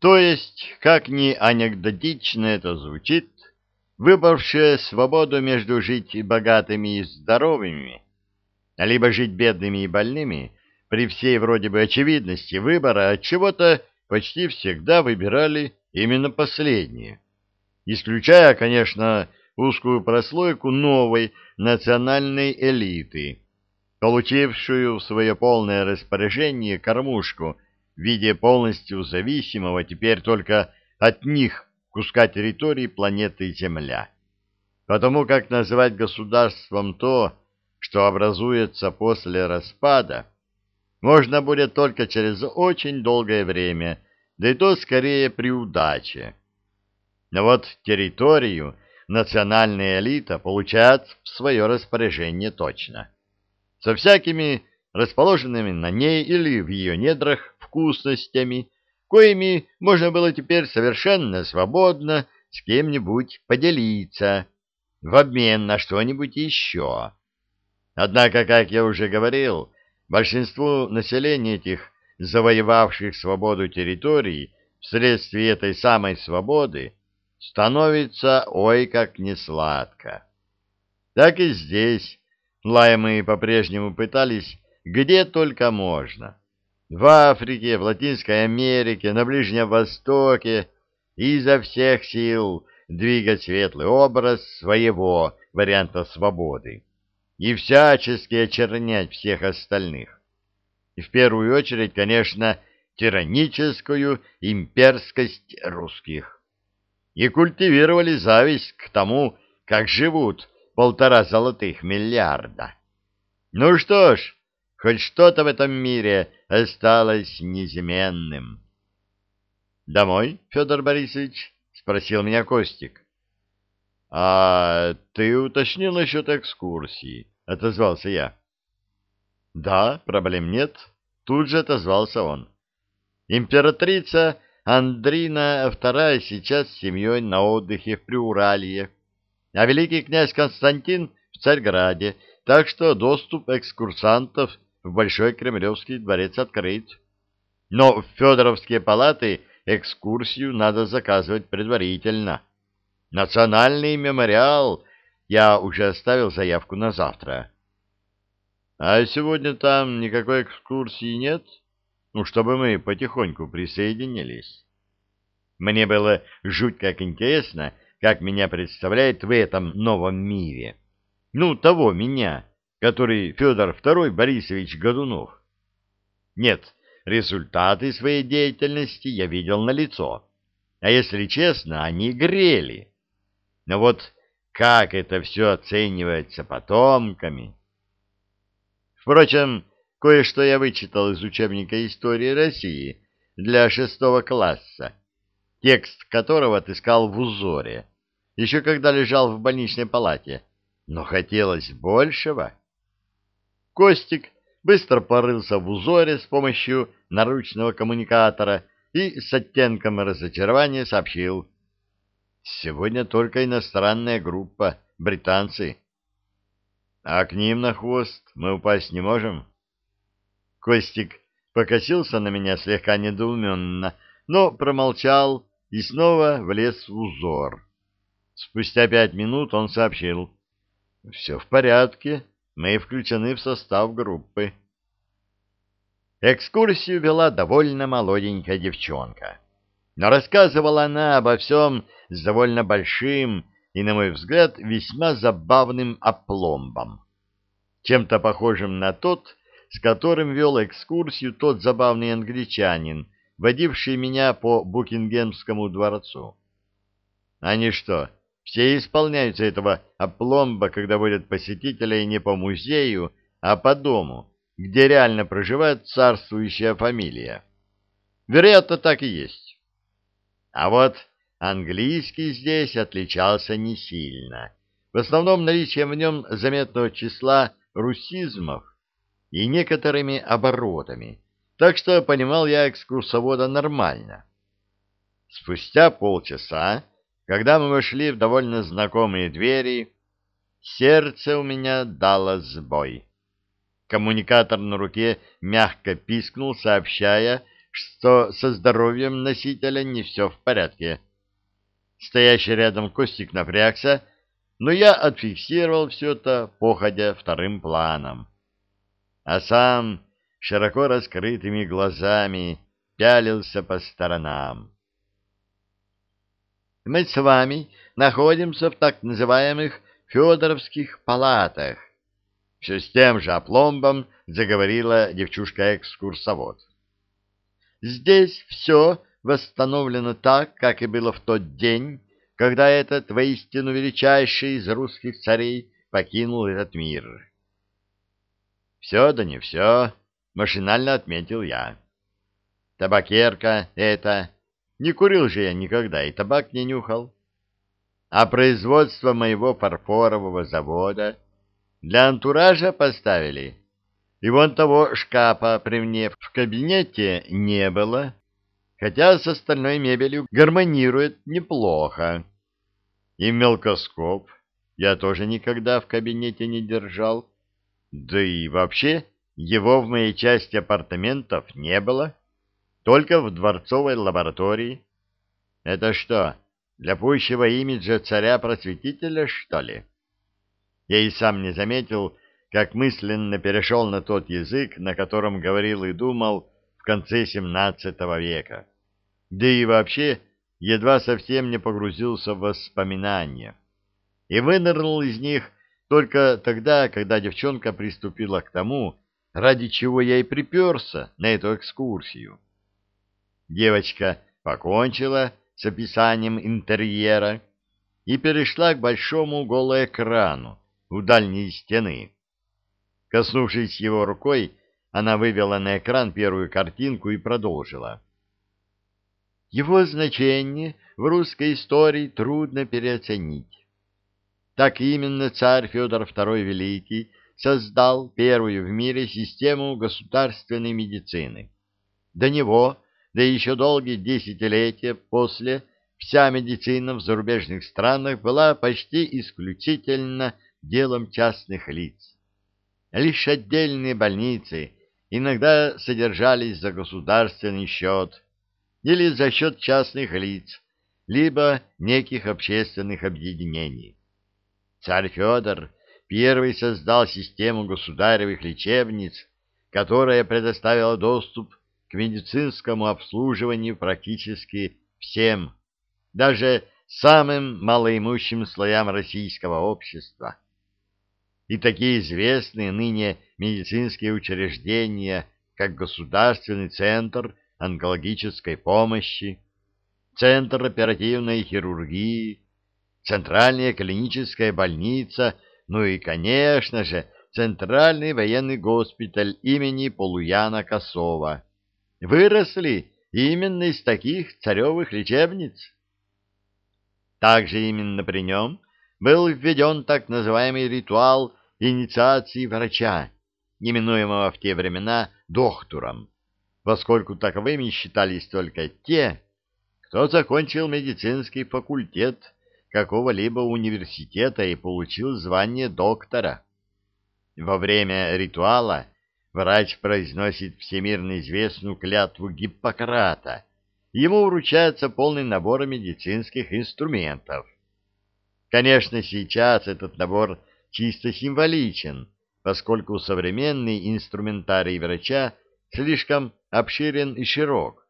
То есть, как ни анекдотично это звучит, выбравшие свободу между жить богатыми и здоровыми, либо жить бедными и больными, при всей вроде бы очевидности выбора от чего-то почти всегда выбирали именно последние, исключая, конечно, узкую прослойку новой национальной элиты, получившую в свое полное распоряжение кормушку в виде полностью зависимого теперь только от них куска территории планеты Земля. Потому как называть государством то, что образуется после распада, можно будет только через очень долгое время, да и то скорее при удаче. Но вот территорию национальная элита получает в свое распоряжение точно. Со всякими расположенными на ней или в ее недрах вкусностями, коими можно было теперь совершенно свободно с кем-нибудь поделиться в обмен на что-нибудь еще. Однако, как я уже говорил, большинству населения этих завоевавших свободу территорий вследствие этой самой свободы становится ой как несладко. Так и здесь лаемые по-прежнему пытались где только можно. В Африке, в Латинской Америке, на Ближнем Востоке изо всех сил двигать светлый образ своего варианта свободы и всячески очернять всех остальных. И в первую очередь, конечно, тираническую имперскость русских и культивировали зависть к тому, как живут полтора золотых миллиарда. Ну что ж, хоть что-то в этом мире осталось неизменным. «Домой, Федор Борисович?» — спросил меня Костик. «А ты уточнил насчет экскурсии?» — отозвался я. «Да, проблем нет», — тут же отозвался он. «Императрица Андрина II сейчас с семьей на отдыхе в Приуралье, а великий князь Константин в Царьграде, так что доступ экскурсантов в Большой Кремлевский дворец открыт. Но в Федоровские палаты экскурсию надо заказывать предварительно. Национальный мемориал я уже оставил заявку на завтра. А сегодня там никакой экскурсии нет? — ну, чтобы мы потихоньку присоединились. Мне было жуть как интересно, как меня представляет в этом новом мире. Ну, того меня, который Федор II Борисович Годунов. Нет, результаты своей деятельности я видел на лицо. А если честно, они грели. Но вот как это все оценивается потомками? Впрочем, Кое-что я вычитал из учебника истории России для шестого класса, текст которого отыскал в узоре, еще когда лежал в больничной палате, но хотелось большего. Костик быстро порылся в узоре с помощью наручного коммуникатора и с оттенком разочарования сообщил. Сегодня только иностранная группа, британцы. А к ним на хвост мы упасть не можем? Костик покосился на меня слегка недоуменно, но промолчал и снова влез в узор. Спустя пять минут он сообщил. «Все в порядке, мы включены в состав группы». Экскурсию вела довольно молоденькая девчонка. Но рассказывала она обо всем с довольно большим и, на мой взгляд, весьма забавным опломбом. Чем-то похожим на тот, с которым вел экскурсию тот забавный англичанин, водивший меня по Букингемскому дворцу. Они что, все исполняются этого опломба, когда водят посетителей не по музею, а по дому, где реально проживает царствующая фамилия? Вероятно, так и есть. А вот английский здесь отличался не сильно. В основном наличием в нем заметного числа русизмов и некоторыми оборотами, так что понимал я экскурсовода нормально. Спустя полчаса, когда мы вошли в довольно знакомые двери, сердце у меня дало сбой. Коммуникатор на руке мягко пискнул, сообщая, что со здоровьем носителя не все в порядке. Стоящий рядом Костик напрягся, но я отфиксировал все это, походя вторым планом. А сам широко раскрытыми глазами пялился по сторонам. Мы с вами находимся в так называемых Федоровских палатах. Все с тем же опломбом заговорила девчушка-экскурсовод. Здесь все восстановлено так, как и было в тот день, когда этот воистину величайший из русских царей покинул этот мир. Все да не все, машинально отметил я. Табакерка это, не курил же я никогда и табак не нюхал. А производство моего фарфорового завода для антуража поставили. И вон того шкафа при мне в кабинете не было, хотя с остальной мебелью гармонирует неплохо. И мелкоскоп я тоже никогда в кабинете не держал. Да и вообще его в моей части апартаментов не было, только в дворцовой лаборатории. Это что, для пущего имиджа царя-просветителя, что ли? Я и сам не заметил, как мысленно перешел на тот язык, на котором говорил и думал в конце XVII века. Да и вообще едва совсем не погрузился в воспоминания. И вынырнул из них только тогда, когда девчонка приступила к тому, ради чего я и приперся на эту экскурсию. Девочка покончила с описанием интерьера и перешла к большому голоэкрану у дальней стены. Коснувшись его рукой, она вывела на экран первую картинку и продолжила. Его значение в русской истории трудно переоценить. Так именно царь Федор II Великий создал первую в мире систему государственной медицины. До него, да еще долгие десятилетия после, вся медицина в зарубежных странах была почти исключительно делом частных лиц. Лишь отдельные больницы иногда содержались за государственный счет или за счет частных лиц, либо неких общественных объединений. Царь Федор первый создал систему государевых лечебниц, которая предоставила доступ к медицинскому обслуживанию практически всем, даже самым малоимущим слоям российского общества. И такие известные ныне медицинские учреждения, как Государственный центр онкологической помощи, Центр оперативной хирургии, Центральная клиническая больница, ну и, конечно же, Центральный военный госпиталь имени Полуяна Косова выросли именно из таких царевых лечебниц. Также именно при нем был введен так называемый ритуал инициации врача, именуемого в те времена доктором, поскольку таковыми считались только те, кто закончил медицинский факультет какого-либо университета и получил звание доктора. Во время ритуала врач произносит всемирно известную клятву Гиппократа. Ему вручается полный набор медицинских инструментов. Конечно, сейчас этот набор чисто символичен, поскольку современный инструментарий врача слишком обширен и широк.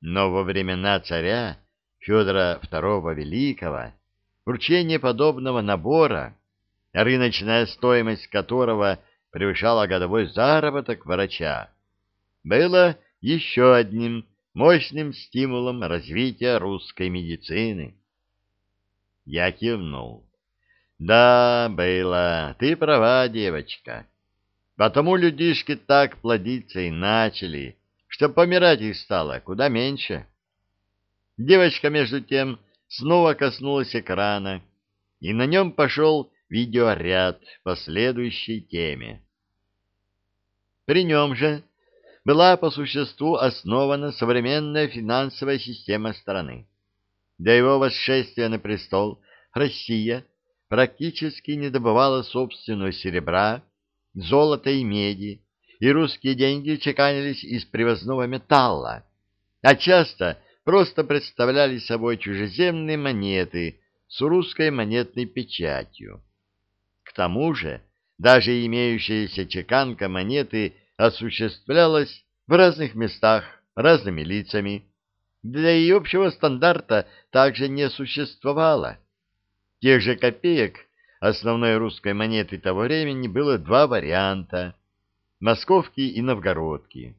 Но во времена царя Федора II Великого вручение подобного набора, рыночная стоимость которого превышала годовой заработок врача, было еще одним мощным стимулом развития русской медицины. Я кивнул. Да, было, ты права, девочка. Потому людишки так плодиться и начали, что помирать их стало куда меньше. Девочка, между тем, снова коснулась экрана, и на нем пошел видеоряд по следующей теме. При нем же была по существу основана современная финансовая система страны. До его восшествия на престол Россия практически не добывала собственного серебра, золота и меди и русские деньги чеканились из привозного металла, а часто просто представляли собой чужеземные монеты с русской монетной печатью. К тому же, даже имеющаяся чеканка монеты осуществлялась в разных местах разными лицами, для и общего стандарта также не существовало. Тех же копеек основной русской монеты того времени было два варианта — московки и новгородки.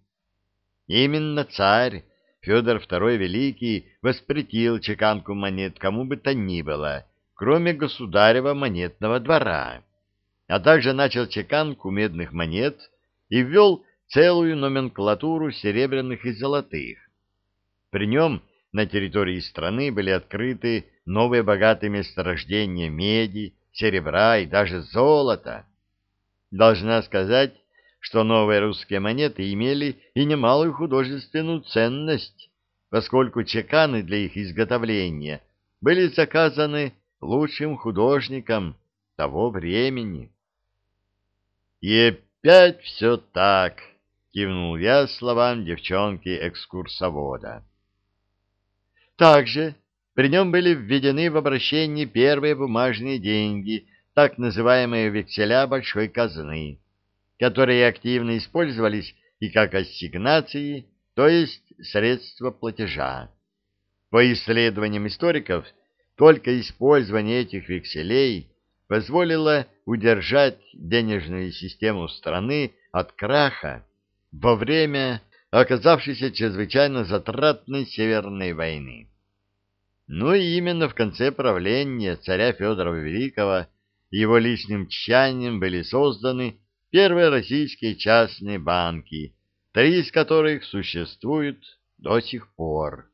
Именно царь Федор II Великий воспретил чеканку монет кому бы то ни было, кроме государева монетного двора, а также начал чеканку медных монет и ввел целую номенклатуру серебряных и золотых. При нем на территории страны были открыты новые богатые месторождения меди, серебра и даже золота. Должна сказать, что новые русские монеты имели и немалую художественную ценность, поскольку чеканы для их изготовления были заказаны лучшим художником того времени. И опять все так, кивнул я словам девчонки-экскурсовода. Также при нем были введены в обращение первые бумажные деньги, так называемые векселя большой казны, которые активно использовались и как ассигнации, то есть средства платежа. По исследованиям историков, только использование этих векселей позволило удержать денежную систему страны от краха во время оказавшейся чрезвычайно затратной Северной войны. Ну и именно в конце правления царя Федора Великого его личным тщанием были созданы первые российские частные банки, три из которых существуют до сих пор.